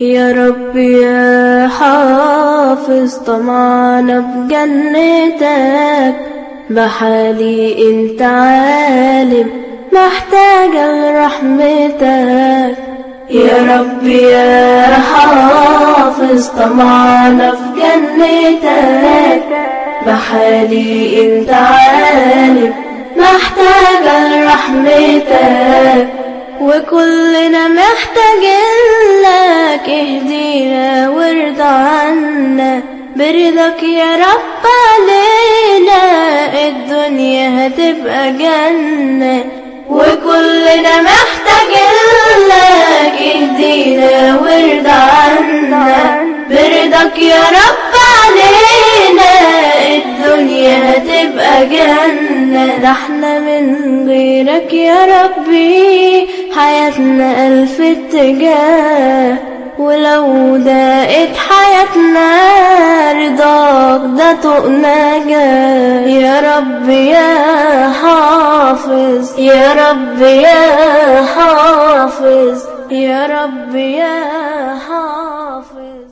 يا رب يا حافظ طمعنا بجنتك بحالي أنت عالم محتاجة لرحمتك يا رب يا حافظ طمعنا في جنتك بحالي أنت عالم محتاجة لرحمتك وكلنا محتاجين لك اهدينا وارضى عنا. برضاك يا رب علينا الدنيا هتبقى جنة. وكلنا محتاجين لك اهدينا وارضى عنا. برضاك يا رب علينا الدنيا هتبقى جنة. ده إحنا من غيرك يا ربي حياتنا ألف اتجاه ولو ضاقت حياتنا رضاك ده طقنا جاه. يا رب يا حافظ يا رب يا حافظ يا رب يا حافظ.